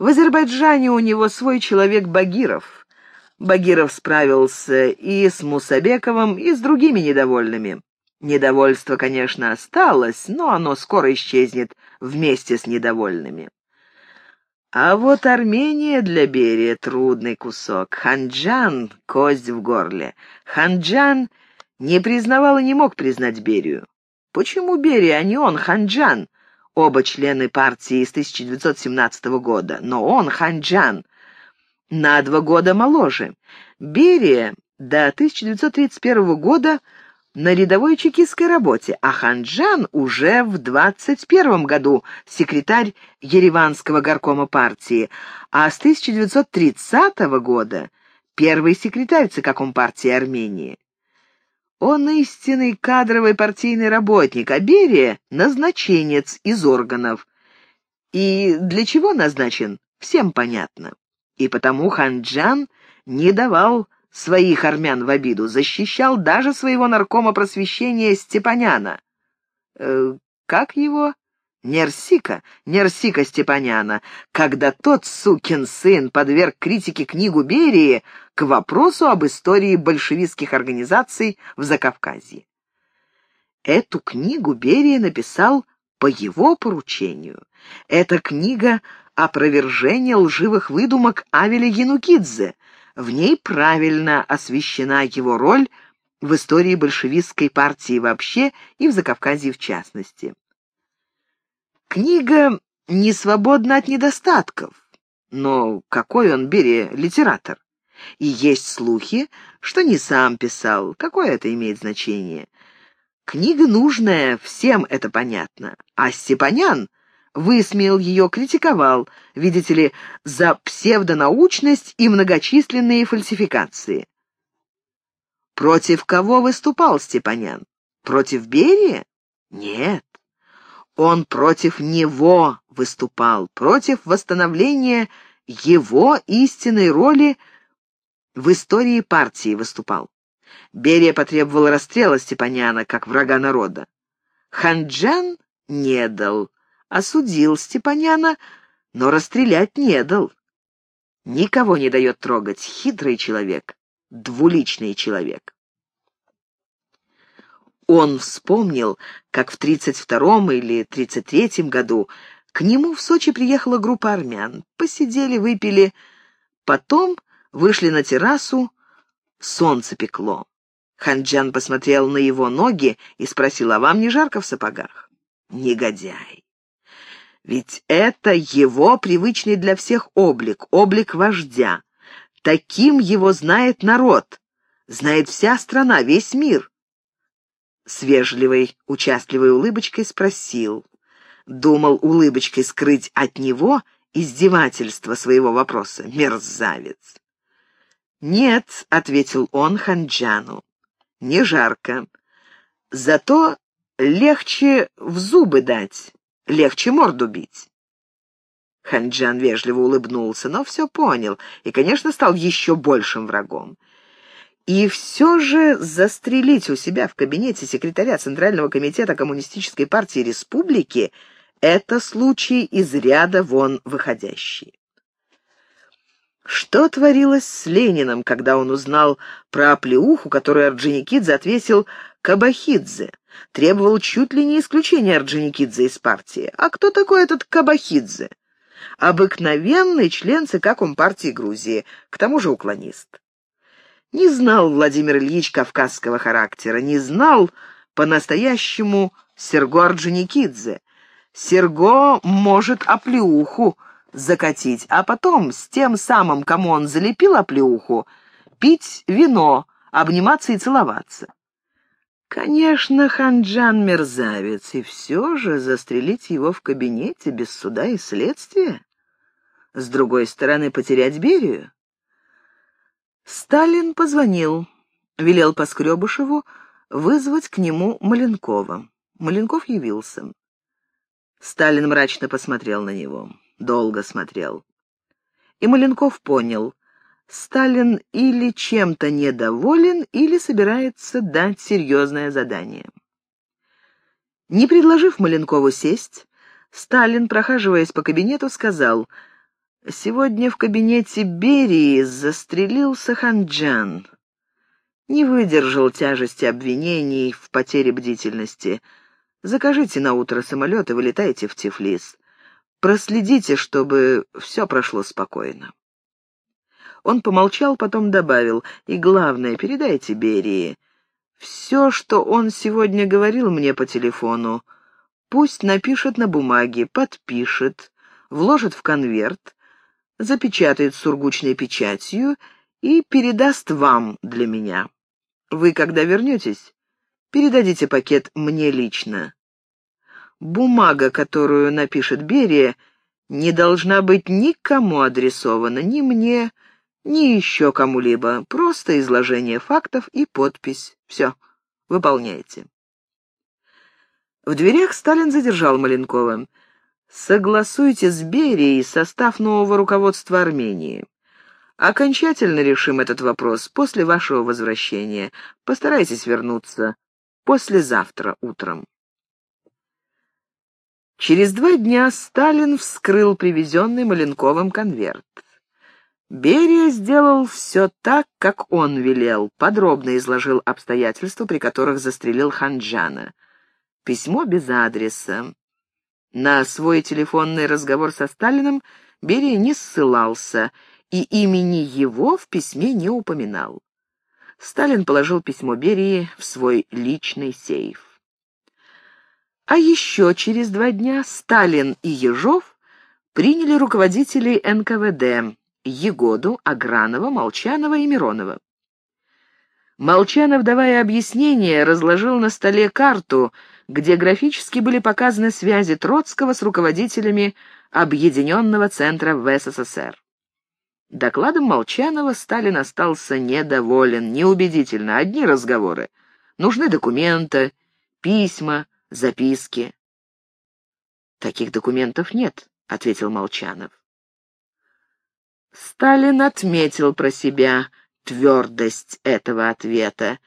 В Азербайджане у него свой человек Багиров. Багиров справился и с Мусабековым, и с другими недовольными. Недовольство, конечно, осталось, но оно скоро исчезнет вместе с недовольными. А вот Армения для Берия — трудный кусок. Ханджан — кость в горле. Ханджан не признавал и не мог признать Берию. Почему Берия, а не он, Ханджан? Оба члены партии с 1917 года, но он, Ханджан, на два года моложе. Берия до 1931 года на рядовой чекистской работе, а Ханджан уже в 21 году секретарь Ереванского горкома партии, а с 1930 года первый секретарь ЦК Компартии Армении. Он истинный кадровый партийный работник, а Берия — назначенец из органов. И для чего назначен, всем понятно. И потому Ханджан не давал своих армян в обиду, защищал даже своего наркома просвещения Степаняна. Э, как его? Нерсика, Нерсика Степаняна, когда тот сукин сын подверг критике книгу Берии к вопросу об истории большевистских организаций в Закавказье. Эту книгу Берия написал по его поручению. Эта книга — опровержение лживых выдумок Авеля Янукидзе, в ней правильно освещена его роль в истории большевистской партии вообще и в Закавказье в частности. Книга не свободна от недостатков, но какой он, Берия, литератор? И есть слухи, что не сам писал. Какое это имеет значение? Книга нужная, всем это понятно. А Степанян высмеял ее, критиковал, видите ли, за псевдонаучность и многочисленные фальсификации. Против кого выступал Степанян? Против Берия? Нет. Он против него выступал, против восстановления его истинной роли в истории партии выступал. Берия потребовал расстрела Степаняна как врага народа. Ханджан не дал, осудил Степаняна, но расстрелять не дал. Никого не дает трогать, хитрый человек, двуличный человек. Он вспомнил, как в 32-м или 33-м году к нему в Сочи приехала группа армян. Посидели, выпили, потом вышли на террасу, солнце пекло. Ханджан посмотрел на его ноги и спросил, а вам не жарко в сапогах? Негодяй. Ведь это его привычный для всех облик, облик вождя. Таким его знает народ, знает вся страна, весь мир. С вежливой, участливой улыбочкой спросил. Думал улыбочкой скрыть от него издевательство своего вопроса. Мерзавец. «Нет», — ответил он Ханджану, — «не жарко. Зато легче в зубы дать» легче морду бить. Ханджан вежливо улыбнулся, но все понял и, конечно, стал еще большим врагом. И все же застрелить у себя в кабинете секретаря Центрального комитета Коммунистической партии Республики — это случай из ряда вон выходящий. Что творилось с Лениным, когда он узнал про оплеуху, которую Орджоникидзе отвесил Кабахидзе? Требовал чуть ли не исключения Орджоникидзе из партии. А кто такой этот Кабахидзе? Обыкновенный член ЦК Компартии Грузии, к тому же уклонист. Не знал Владимир Ильич кавказского характера, не знал по-настоящему Серго Орджоникидзе. Серго может оплеуху закатить, а потом с тем самым, кому он залепил оплеуху, пить вино, обниматься и целоваться. Конечно, Ханджан мерзавец, и все же застрелить его в кабинете без суда и следствия? С другой стороны, потерять Берию? Сталин позвонил, велел Поскребышеву вызвать к нему Маленкова. Маленков явился. Сталин мрачно посмотрел на него. Долго смотрел. И Маленков понял, Сталин или чем-то недоволен, или собирается дать серьезное задание. Не предложив Маленкову сесть, Сталин, прохаживаясь по кабинету, сказал, Сегодня в кабинете Берии застрелился Ханджан. Не выдержал тяжести обвинений в потере бдительности. Закажите на утро самолет и вылетайте в Тифлис. Проследите, чтобы все прошло спокойно. Он помолчал, потом добавил, и главное, передайте Берии. Все, что он сегодня говорил мне по телефону, пусть напишет на бумаге, подпишет, вложит в конверт, запечатает сургучной печатью и передаст вам для меня. Вы, когда вернетесь, передадите пакет мне лично. Бумага, которую напишет Берия, не должна быть никому адресована, ни мне, ни еще кому-либо. Просто изложение фактов и подпись. Все, выполняйте. В дверях Сталин задержал Маленкова. «Согласуйте с Берией состав нового руководства Армении. Окончательно решим этот вопрос после вашего возвращения. Постарайтесь вернуться послезавтра утром». Через два дня Сталин вскрыл привезенный Маленковым конверт. Берия сделал все так, как он велел, подробно изложил обстоятельства, при которых застрелил Ханджана. Письмо без адреса. На свой телефонный разговор со Сталиным Берия не ссылался и имени его в письме не упоминал. Сталин положил письмо Берии в свой личный сейф. А еще через два дня Сталин и Ежов приняли руководителей НКВД Егоду, Агранова, Молчанова и Миронова. Молчанов, давая объяснение, разложил на столе карту, где графически были показаны связи Троцкого с руководителями Объединенного центра в СССР. Докладом Молчанова Сталин остался недоволен, неубедительно, одни разговоры. Нужны документы, письма, записки. «Таких документов нет», — ответил Молчанов. Сталин отметил про себя твердость этого ответа.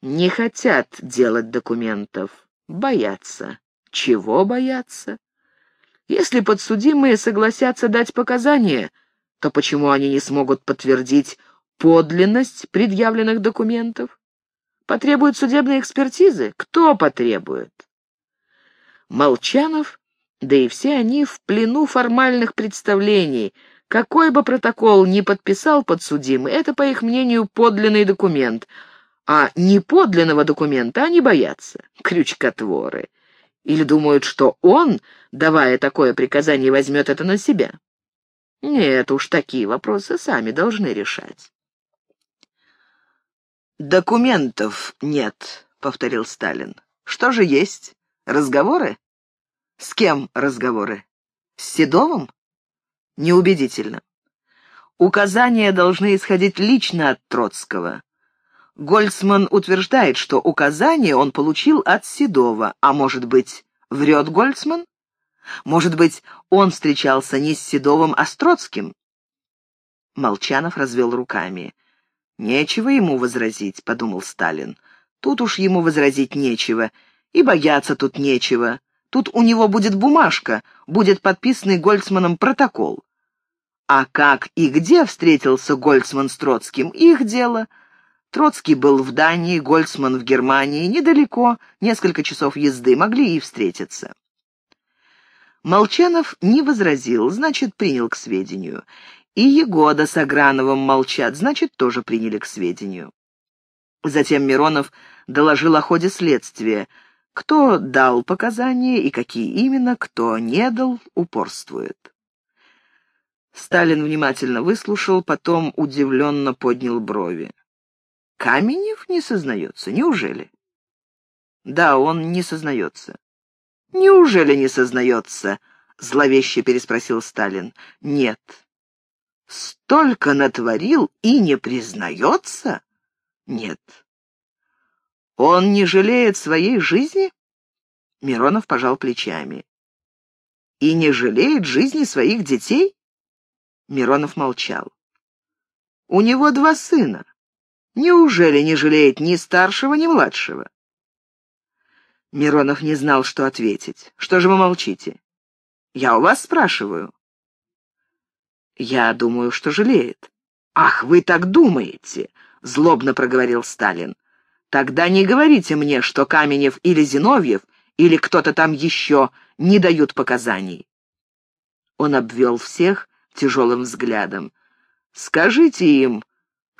Не хотят делать документов, боятся. Чего боятся? Если подсудимые согласятся дать показания, то почему они не смогут подтвердить подлинность предъявленных документов? Потребуют судебной экспертизы? Кто потребует? Молчанов, да и все они в плену формальных представлений. Какой бы протокол ни подписал подсудимый, это, по их мнению, подлинный документ, а неподлинного документа они боятся, крючкотворы. Или думают, что он, давая такое приказание, возьмет это на себя. Нет уж, такие вопросы сами должны решать. «Документов нет», — повторил Сталин. «Что же есть? Разговоры? С кем разговоры? С Седовым? Неубедительно. Указания должны исходить лично от Троцкого. Гольцман утверждает, что указание он получил от Седова, а может быть, врет Гольцман? Может быть, он встречался не с Седовым, а с Троцким? Молчанов развел руками. «Нечего ему возразить», — подумал Сталин. «Тут уж ему возразить нечего. И бояться тут нечего. Тут у него будет бумажка, будет подписанный Гольцманом протокол. А как и где встретился Гольцман с Троцким, их дело. Троцкий был в Дании, Гольцман в Германии, недалеко, несколько часов езды, могли и встретиться. Молчанов не возразил, значит, принял к сведению. И Егода с Аграновым молчат, значит, тоже приняли к сведению. Затем Миронов доложил о ходе следствия — кто дал показания и какие именно, кто не дал, упорствует. Сталин внимательно выслушал, потом удивленно поднял брови. Каменев не сознается, неужели? Да, он не сознается. Неужели не сознается? Зловеще переспросил Сталин. Нет. Столько натворил и не признается? Нет. Он не жалеет своей жизни? Миронов пожал плечами. И не жалеет жизни своих детей? Миронов молчал. У него два сына. Неужели не жалеет ни старшего, ни младшего? Миронов не знал, что ответить. Что же вы молчите? Я у вас спрашиваю. Я думаю, что жалеет. «Ах, вы так думаете!» — злобно проговорил Сталин. «Тогда не говорите мне, что Каменев или Зиновьев, или кто-то там еще не дают показаний». Он обвел всех тяжелым взглядом. «Скажите им,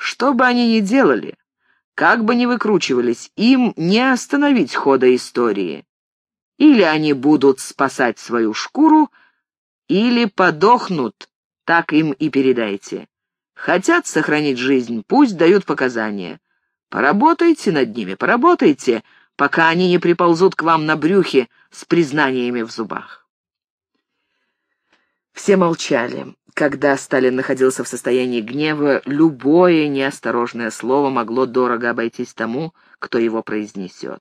что бы они ни делали, как бы ни выкручивались, им не остановить хода истории. Или они будут спасать свою шкуру, или подохнут, так им и передайте. Хотят сохранить жизнь, пусть дают показания. Поработайте над ними, поработайте, пока они не приползут к вам на брюхе с признаниями в зубах. Все молчали. Когда Сталин находился в состоянии гнева, любое неосторожное слово могло дорого обойтись тому, кто его произнесет.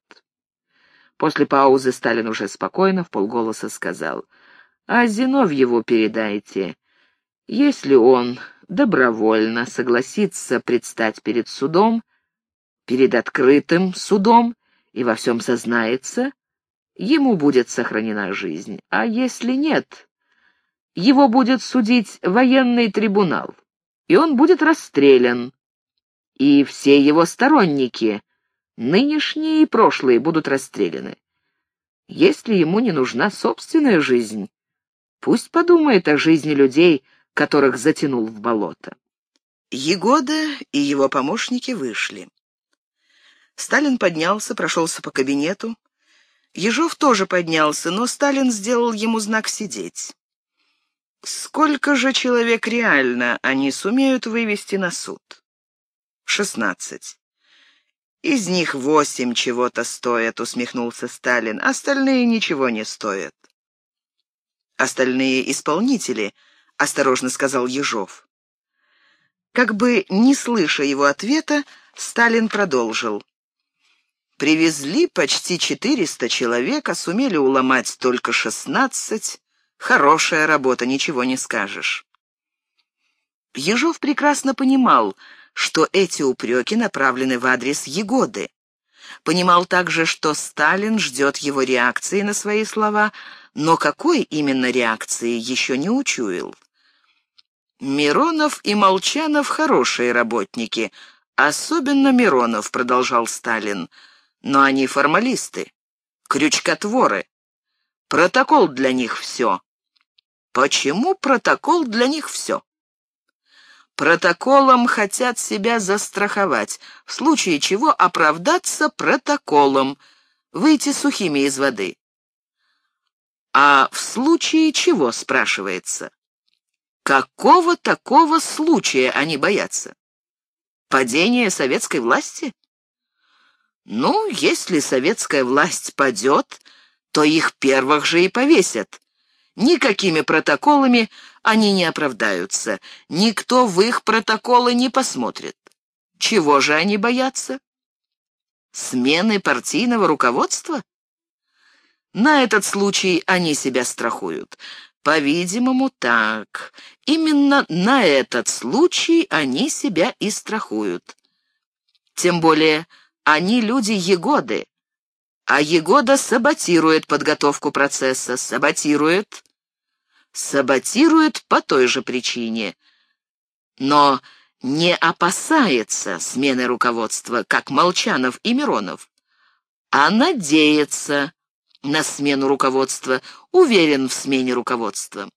После паузы Сталин уже спокойно, в полголоса сказал, «А Зиновьеву передайте, если он добровольно согласится предстать перед судом, перед открытым судом и во всем сознается, ему будет сохранена жизнь, а если нет, его будет судить военный трибунал, и он будет расстрелян, и все его сторонники, нынешние и прошлые, будут расстреляны. Если ему не нужна собственная жизнь, пусть подумает о жизни людей, которых затянул в болото. Егода и его помощники вышли. Сталин поднялся, прошелся по кабинету. Ежов тоже поднялся, но Сталин сделал ему знак сидеть. Сколько же человек реально они сумеют вывести на суд? Шестнадцать. Из них восемь чего-то стоят, усмехнулся Сталин. Остальные ничего не стоят. Остальные исполнители — осторожно сказал Ежов. Как бы не слыша его ответа, Сталин продолжил. Привезли почти четыреста человек, а сумели уломать только шестнадцать. Хорошая работа, ничего не скажешь. Ежов прекрасно понимал, что эти упреки направлены в адрес Егоды. Понимал также, что Сталин ждет его реакции на свои слова, но какой именно реакции еще не учуял. «Миронов и Молчанов хорошие работники, особенно Миронов», — продолжал Сталин. «Но они формалисты, крючкотворы. Протокол для них все». «Почему протокол для них все?» Протоколом хотят себя застраховать, в случае чего оправдаться протоколом, выйти сухими из воды. А в случае чего, спрашивается? Какого такого случая они боятся? Падения советской власти? Ну, если советская власть падет, то их первых же и повесят. Никакими протоколами они не оправдаются. Никто в их протоколы не посмотрит. Чего же они боятся? Смены партийного руководства? На этот случай они себя страхуют. По-видимому, так. Именно на этот случай они себя и страхуют. Тем более, они люди Егоды, а Егода саботирует подготовку процесса, саботирует, саботирует по той же причине. Но не опасается смены руководства, как Молчанов и Миронов, а надеется, на смену руководства, уверен в смене руководства.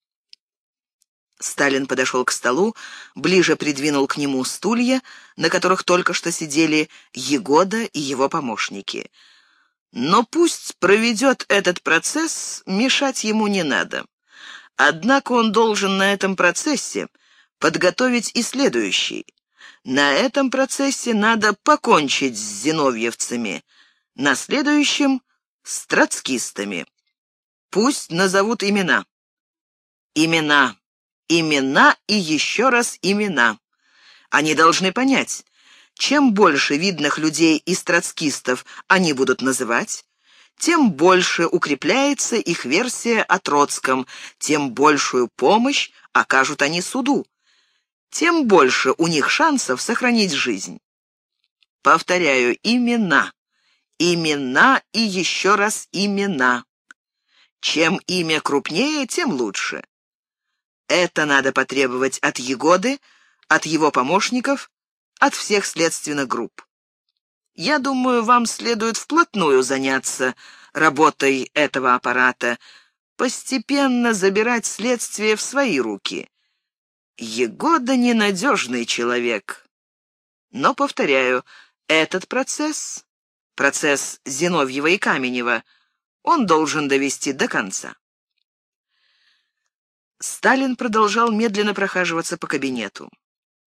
Сталин подошел к столу, ближе придвинул к нему стулья, на которых только что сидели Егода и его помощники. Но пусть проведет этот процесс, мешать ему не надо. Однако он должен на этом процессе подготовить и следующий. На этом процессе надо покончить с зиновьевцами, на следующем с троцкистами. Пусть назовут имена. Имена, имена и еще раз имена. Они должны понять, чем больше видных людей из троцкистов они будут называть, тем больше укрепляется их версия о Троцком, тем большую помощь окажут они суду, тем больше у них шансов сохранить жизнь. Повторяю, имена. Имена и еще раз имена. Чем имя крупнее, тем лучше. Это надо потребовать от Егоды, от его помощников, от всех следственных групп. Я думаю, вам следует вплотную заняться работой этого аппарата, постепенно забирать следствие в свои руки. Егода ненадежный человек. Но, повторяю, этот процесс, процесс Зиновьева и Каменева, он должен довести до конца. Сталин продолжал медленно прохаживаться по кабинету.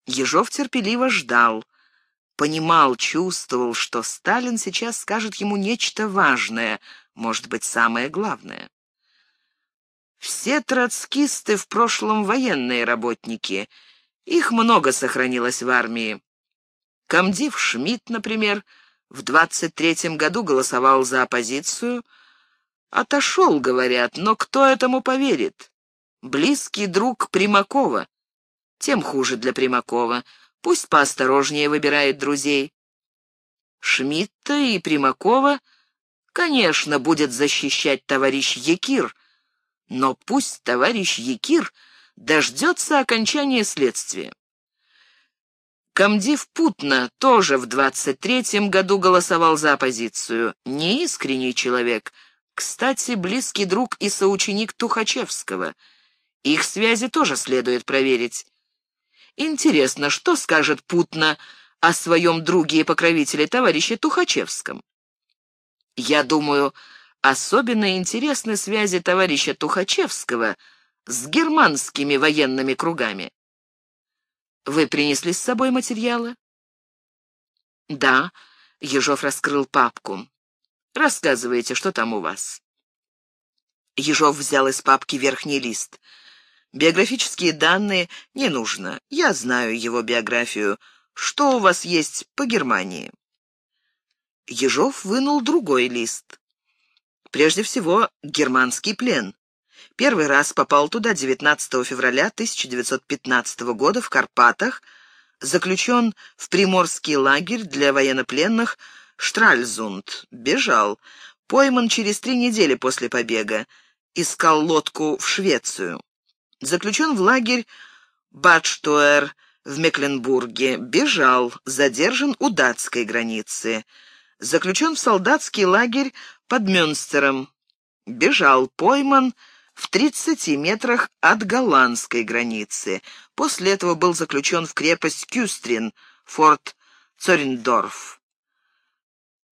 Ежов терпеливо ждал, понимал, чувствовал, что Сталин сейчас скажет ему нечто важное, может быть, самое главное. Все троцкисты в прошлом военные работники. Их много сохранилось в армии. Комдив Шмидт, например, в 23-м году голосовал за оппозицию. Отошел, говорят, но кто этому поверит? Близкий друг Примакова. Тем хуже для Примакова. Пусть поосторожнее выбирает друзей. Шмидта и Примакова, конечно, будет защищать товарищ Якир, но пусть товарищ Якир дождется окончания следствия. Комдив Путна тоже в 23-м году голосовал за оппозицию. Неискренний человек, кстати, близкий друг и соученик Тухачевского. Их связи тоже следует проверить. Интересно, что скажет Путна о своем друге и покровителе товарище Тухачевском? Я думаю, особенно интересны связи товарища Тухачевского с германскими военными кругами. Вы принесли с собой материалы? Да, Ежов раскрыл папку. Рассказывайте, что там у вас. Ежов взял из папки верхний лист — Биографические данные не нужно. Я знаю его биографию. Что у вас есть по Германии?» Ежов вынул другой лист. Прежде всего, германский плен. Первый раз попал туда 19 февраля 1915 года в Карпатах, заключен в приморский лагерь для военнопленных Штральзунд, бежал, пойман через три недели после побега, искал лодку в Швецию заключен в лагерь Бадштуэр в Мекленбурге, бежал, задержан у датской границы, заключен в солдатский лагерь под Мюнстером, бежал, пойман в 30 метрах от голландской границы. После этого был заключен в крепость Кюстрин, форт Цорендорф.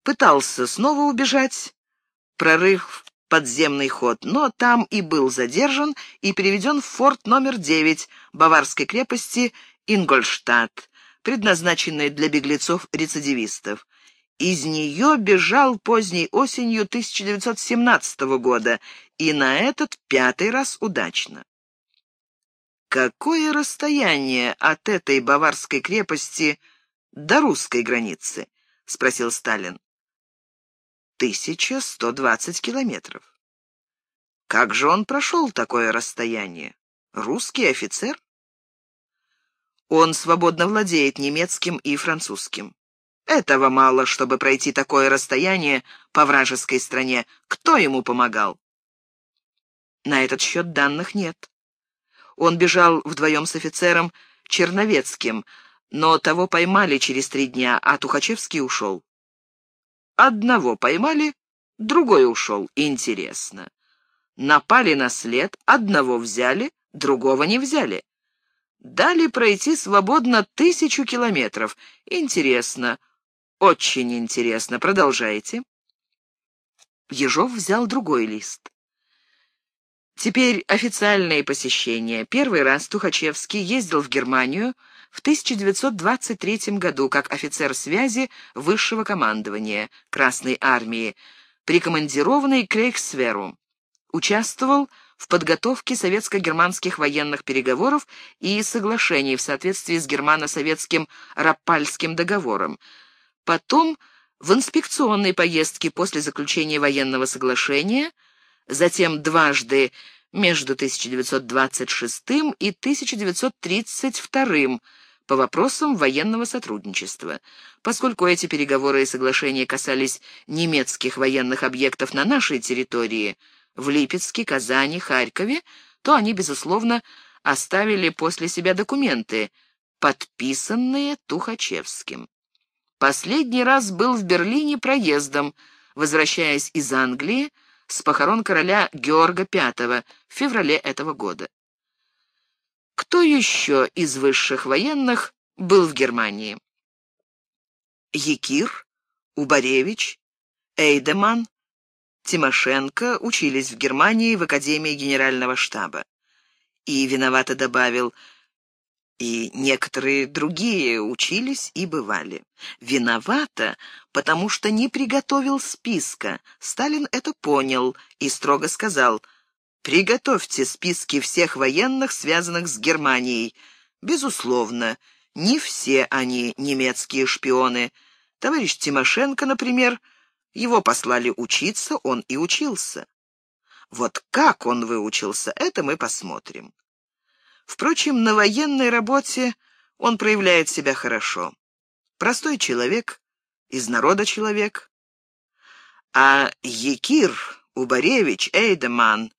Пытался снова убежать, прорыв подземный ход, но там и был задержан и переведен в форт номер 9 баварской крепости Ингольштадт, предназначенной для беглецов-рецидивистов. Из нее бежал поздней осенью 1917 года, и на этот пятый раз удачно. Какое расстояние от этой баварской крепости до русской границы? — спросил Сталин. 1120 километров. Как же он прошел такое расстояние? Русский офицер? Он свободно владеет немецким и французским. Этого мало, чтобы пройти такое расстояние по вражеской стране. Кто ему помогал? На этот счет данных нет. Он бежал вдвоем с офицером Черновецким, но того поймали через три дня, а Тухачевский ушел. Одного поймали, другой ушел. Интересно. Напали на след, одного взяли, другого не взяли. Дали пройти свободно тысячу километров. Интересно, очень интересно. Продолжайте. Ежов взял другой лист. Теперь официальные посещения. Первый раз Тухачевский ездил в Германию в 1923 году как офицер связи высшего командования Красной армии, прикомандированный к Рейхсверу. Участвовал в подготовке советско-германских военных переговоров и соглашений в соответствии с германо-советским Раппальским договором. Потом в инспекционной поездке после заключения военного соглашения – затем дважды между 1926 и 1932 по вопросам военного сотрудничества. Поскольку эти переговоры и соглашения касались немецких военных объектов на нашей территории, в Липецке, Казани, Харькове, то они, безусловно, оставили после себя документы, подписанные Тухачевским. Последний раз был в Берлине проездом, возвращаясь из Англии с похорон короля Георга V в феврале этого года. Кто еще из высших военных был в Германии? Якир, Убаревич, Эйдеман, Тимошенко учились в Германии в Академии Генерального штаба. И виновато добавил, и некоторые другие учились и бывали. Виновато, потому что не приготовил списка. Сталин это понял и строго сказал, «Приготовьте списки всех военных, связанных с Германией. Безусловно, не все они немецкие шпионы. Товарищ Тимошенко, например, его послали учиться, он и учился. Вот как он выучился, это мы посмотрим. Впрочем, на военной работе он проявляет себя хорошо. Простой человек, из народа человек. А Якир, Убаревич, Эйдеман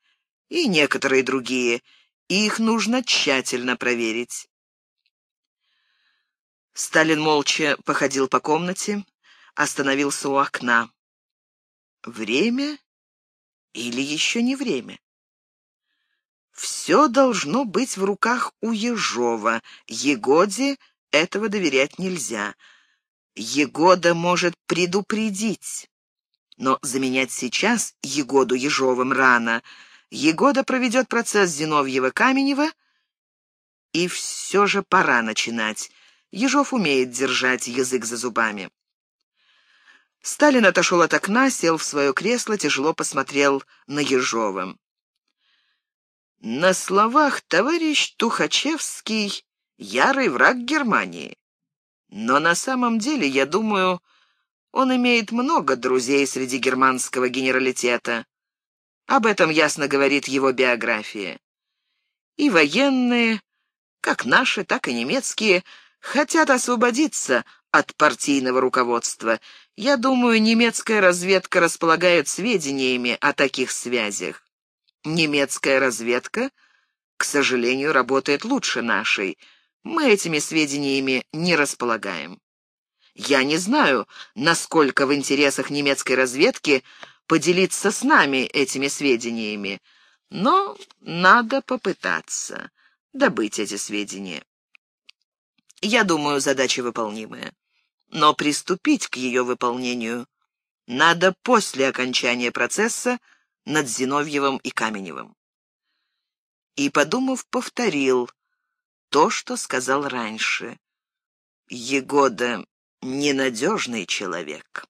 и некоторые другие, их нужно тщательно проверить. Сталин молча походил по комнате, остановился у окна. Время или еще не время? Все должно быть в руках у Ежова. Егоде этого доверять нельзя. Егода может предупредить. Но заменять сейчас Егоду Ежовым рано. Егода проведет процесс Зиновьева-Каменева, и все же пора начинать. Ежов умеет держать язык за зубами. Сталин отошел от окна, сел в свое кресло, тяжело посмотрел на Ежова. На словах товарищ Тухачевский — ярый враг Германии. Но на самом деле, я думаю, он имеет много друзей среди германского генералитета. Об этом ясно говорит его биография. И военные, как наши, так и немецкие, хотят освободиться от партийного руководства. Я думаю, немецкая разведка располагает сведениями о таких связях. Немецкая разведка, к сожалению, работает лучше нашей. Мы этими сведениями не располагаем. Я не знаю, насколько в интересах немецкой разведки поделиться с нами этими сведениями, но надо попытаться добыть эти сведения. Я думаю, задача выполнимая. Но приступить к ее выполнению надо после окончания процесса над Зиновьевым и Каменевым. И, подумав, повторил то, что сказал раньше. Егода — ненадежный человек.